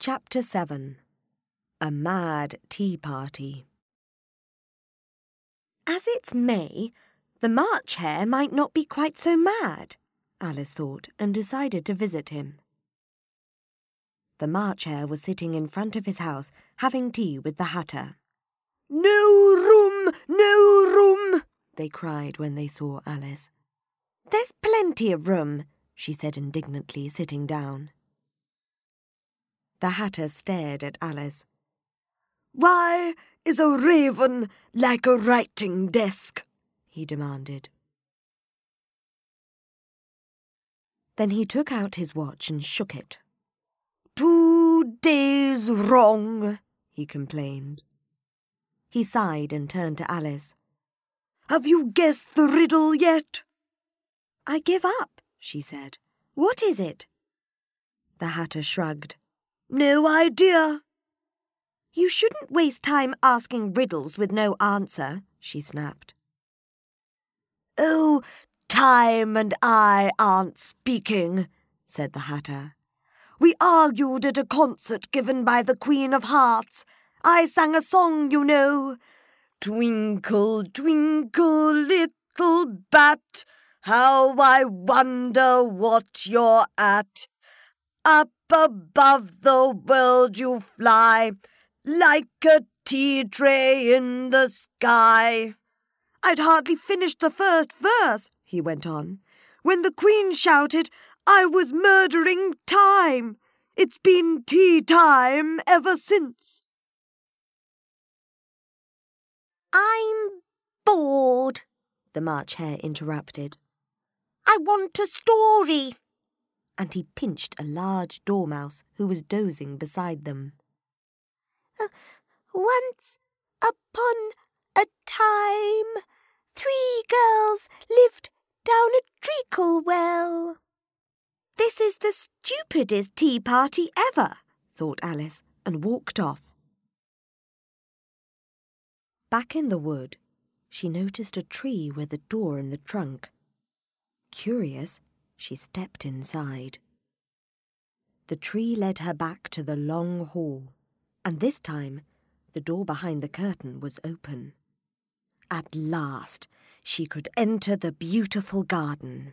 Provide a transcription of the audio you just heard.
Chapter 7 A Mad Tea Party As it's May, the March Hare might not be quite so mad, Alice thought, and decided to visit him. The March Hare was sitting in front of his house, having tea with the Hatter. No room, no room, they cried when they saw Alice. There's plenty of room, she said indignantly, sitting down. The Hatter stared at Alice. Why is a raven like a writing desk? he demanded. Then he took out his watch and shook it. Two days wrong, he complained. He sighed and turned to Alice. Have you guessed the riddle yet? I give up, she said. What is it? The Hatter shrugged. No idea. You shouldn't waste time asking riddles with no answer, she snapped. Oh, time and I aren't speaking, said the Hatter. We argued at a concert given by the Queen of Hearts. I sang a song, you know. Twinkle, twinkle, little bat, how I wonder what you're at. Up above the world you fly, like a tea tray in the sky. I'd hardly finished the first verse, he went on, when the Queen shouted, I was murdering time. It's been tea time ever since. I'm bored, the March Hare interrupted. I want a story and he pinched a large dormouse who was dozing beside them. Uh, once upon a time, three girls lived down a treacle well. This is the stupidest tea party ever, thought Alice, and walked off. Back in the wood, she noticed a tree with a door in the trunk. Curious, she stepped inside. The tree led her back to the long hall, and this time the door behind the curtain was open. At last she could enter the beautiful garden.